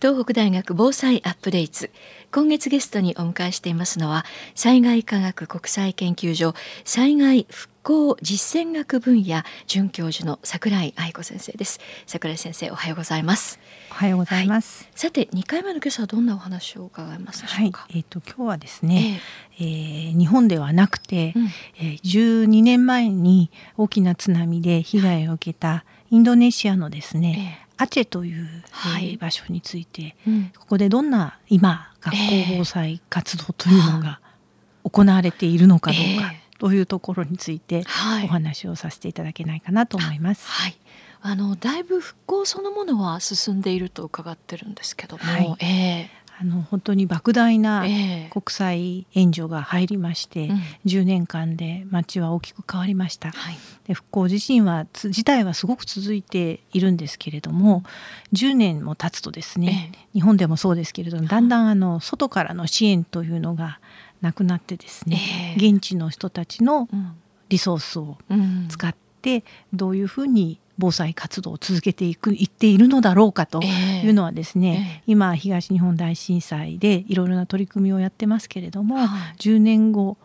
東北大学防災アップデート今月ゲストにお迎えしていますのは災害科学国際研究所災害復興実践学分野准教授の桜井愛子先生です。桜井先生おはようございます。おはようございます、はい、さて2回目の今朝はどんなお話を伺いますはい、えっ、ー、と今日はですね、えー、えー、日本ではなくて、うん、えー、12年前に大きな津波で被害を受けたインドネシアのですね、えーアチェという、はい、場所について、うん、ここでどんな今学校防災活動というのが行われているのかどうか、というところについてお話をさせていただけないかなと思います。はい、あのだいぶ復興そのものは進んでいると伺ってるんですけども、はい、えー、あの本当に莫大な国際援助が入りまして、えーうん、10年間で町は大きく変わりました、はい、で復興自身は自体はすごく続いているんですけれども10年も経つとですね、えー、日本でもそうですけれどもだんだんあの外からの支援というのがなくなってですね、えー、現地の人たちのリソースを使ってどういうふうに防災活動を続けていくいっているのだろうかというのはですね、えー、今東日本大震災でいろいろな取り組みをやってますけれども、はい、10年後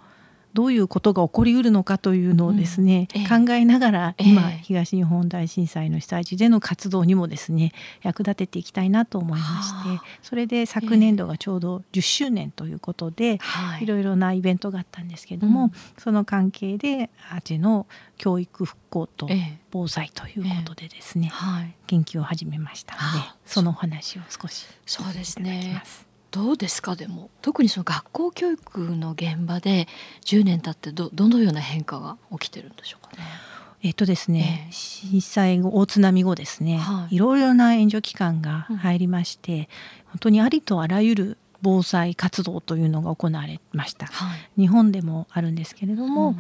どういうことが起こりうるのかというのをですね、うんえ考えながら今、東日本大震災の被災地での活動にもですね役立てていきたいなと思いましてそれで昨年度がちょうど10周年ということで、い。ろいろなイベントがあったんですけども、うん、その関係でアジェの教育復興と防災ということでですね、はい、研究を始めましたのでそのお話を少しそうですねどうですか？でも特にその学校教育の現場で10年経ってどどのような変化が起きてるんでしょうかね？えっとですね、えー、震災後大津波後ですね、はい、いろいろな援助機関が入りまして、うん、本当にありとあらゆる防災活動というのが行われました、はい、日本でもあるんですけれども、うん、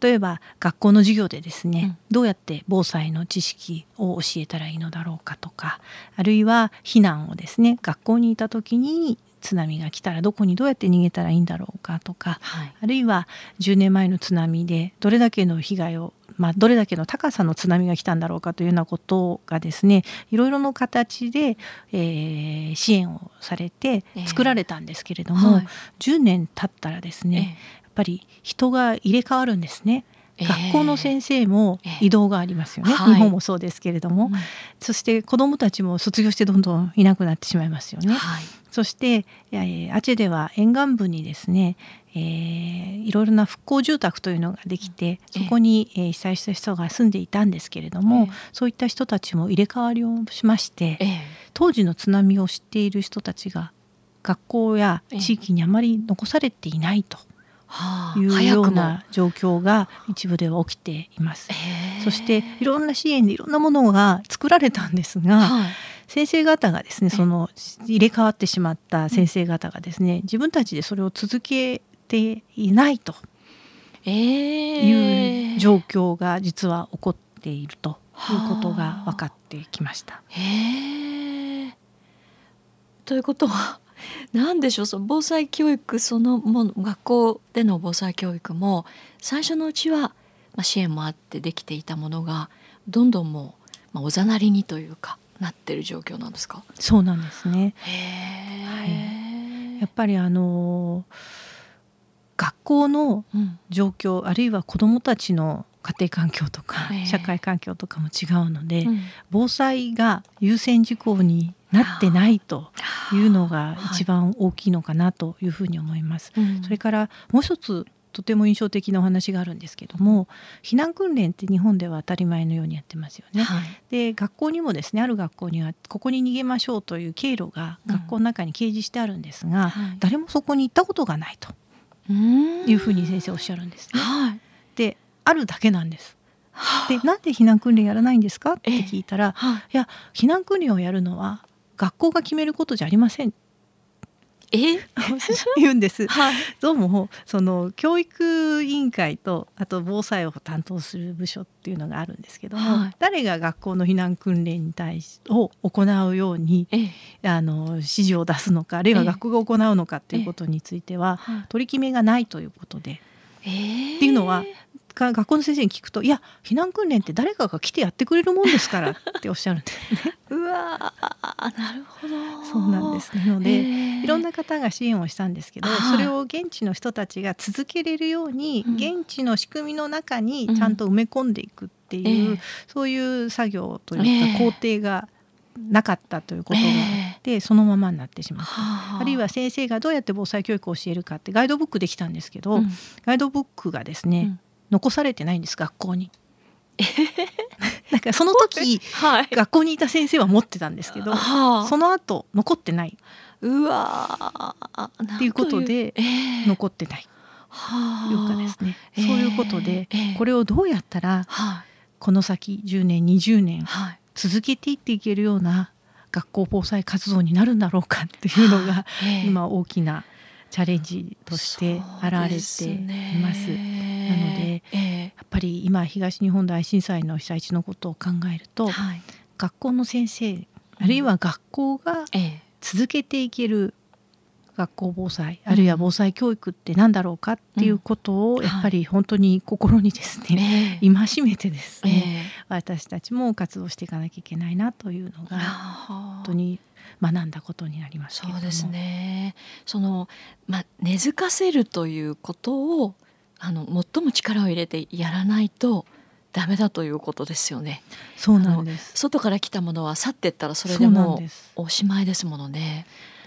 例えば学校の授業でですね、うん、どうやって防災の知識を教えたらいいのだろうかとかあるいは避難をですね学校にいた時に津波が来たらどこにどうやって逃げたらいいんだろうかとか、はい、あるいは10年前の津波でどれだけの被害をまあ、どれだけの高さの津波が来たんだろうかというようなことがですねいろいろな形で、えー、支援をされて作られたんですけれども、えーはい、10年経ったらですね、えー、やっぱり人が入れ替わるんですね。学校の先生も移動がありますよね、えー、日本もそうですけれども、はい、そして子どもたちも卒業してどんどんいなくなってしまいますよね。はい、そして、えー、アチェでは沿岸部にですね、えー、いろいろな復興住宅というのができてそこに、えー、被災した人が住んでいたんですけれども、そういった人たちも入れ替わりをしまして、当時の津波を知っている人たちが学校や地域にあまり残されていないと。いうような状況が一部では起きています。そしていろんな支援でいろんなものが作られたんですが、はい、先生方がですねその入れ替わってしまった先生方がですね自分たちでそれを続けていないという状況が実は起こっているということが分かってきました。ということは何でしょうその防災教育そのもの学校での防災教育も最初のうちは、まあ、支援もあってできていたものがどんどんもう、まあ、おざなりにというかなってる状況なんですか？そうなんですね。はい、やっぱりあの学校の状況、うん、あるいは子どもたちの家庭環境とか社会環境とかも違うので、うん、防災が優先事項になってないというのが一番大きいのかなというふうに思います。はい。それからもう一つとても印象的なお話があるんですけども避難訓練って日本では当たり前のようにやってますよね。はい、で学校にもですねある学校にはここに逃げましょうという経路が学校の中に掲示してあるんですが、うん誰もそこに行ったことがないというふうに先生おっしゃるんですね。はい、であるだけなんです。でなんで避難訓練やらないんですか？って聞いたら、いや避難訓練をやるのは学校が決めることじゃありません。え？言うんです、はい、どうもその教育委員会とあと防災を担当する部署っていうのがあるんですけども、はい、誰が学校の避難訓練に対しを行うようにあの指示を出すのかあるいは学校が行うのかっていうことについては取り決めがないということで。っていうのはが学校の先生に聞くと「いや避難訓練って誰かが来てやってくれるもんですから」っておっしゃるんですね。うわなるほど。そうなんです。なので、えー、いろんな方が支援をしたんですけどそれを現地の人たちが続けれるように、うん、現地の仕組みの中にちゃんと埋め込んでいくっていう、うん、そういう作業というか工程がなかったということがあって、えー、そのままになってしまった、あるいは先生がどうやって防災教育を教えるかってガイドブックできたんですけど、うん、ガイドブックがですね、残されてないんです学校に。なんかその時、はい、学校にいた先生は持ってたんですけど、はあ、その後残ってない。うわっていうことで、えー、残ってない。はあ、いうかですね、えー、そういうことで、えー、これをどうやったら、この先10年20年、続けていっていけるような学校防災活動になるんだろうかっていうのが、今大きなチャレンジとして現れています。なので、やっぱり今東日本大震災の被災地のことを考えると、はい、学校の先生あるいは学校が続けていける学校防災あるいは防災教育って何だろうかっていうことをやっぱり本当に心にですね、戒めてですね、私たちも活動していかなきゃいけないなというのが本当に学んだことになりますそうですねその、まあ、根付かせるということをあの最も力を入れてやらないとダメだということですよね。そうなんです。外から来たものは去ってったらそれでもおしまいですものね。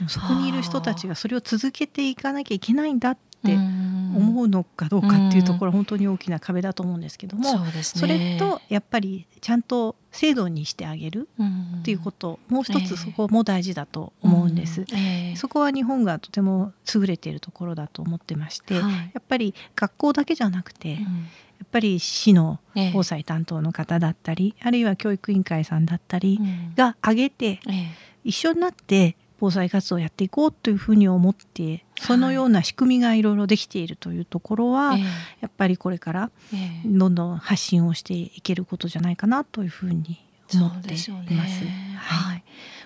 そこにいる人たちがそれを続けていかなきゃいけないんだって思うのかどうかっていうところ本当に大きな壁だと思うんですけども、そ、ね,、れとやっぱりちゃんと制度にしてあげるっていうこと、もう一つそこも大事だと思うんです、えー、そこは日本がとても優れているところだと思ってまして、はい、やっぱり学校だけじゃなくて、やっぱり市の防災担当の方だったり、えー、あるいは教育委員会さんだったりが挙げて、一緒になって防災活動をやっていこうというふうに思ってそのような仕組みがいろいろできているというところは、はい、やっぱりこれからどんどん発信をしていけることじゃないかなというふうに思っています。ね、はい、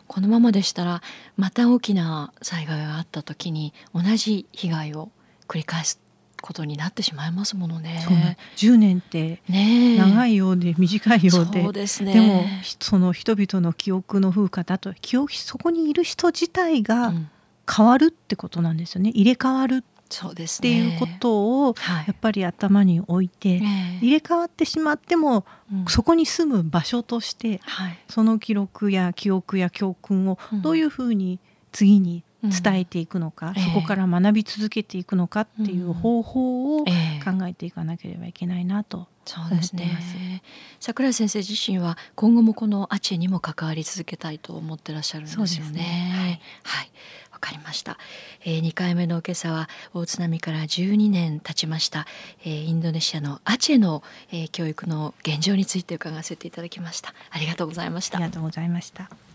このままでしたらまた大きな災害があった時に同じ被害を繰り返すことになってしまいますものね。そうね10年って長いようで短いようで、そうですね、でもその人々の記憶の風化だと記憶そこにいる人自体が変わるってことなんですよね。入れ替わるそうですっていうことをやっぱり頭に置いて、入れ替わってしまっても、そこに住む場所として、その記録や記憶や教訓をどういうふうに次に伝えていくのか、うん、そこから学び続けていくのかっていう方法を考えていかなければいけないなと思っています。ね、桜井先生自身は今後もこのアチェにも関わり続けたいと思ってらっしゃるんですよね。ね。はい、はい。わかりました、えー、2回目の今朝は大津波から12年経ちました、えー、インドネシアのアチェの、えー、教育の現状について伺わせていただきました。ありがとうございました。ありがとうございました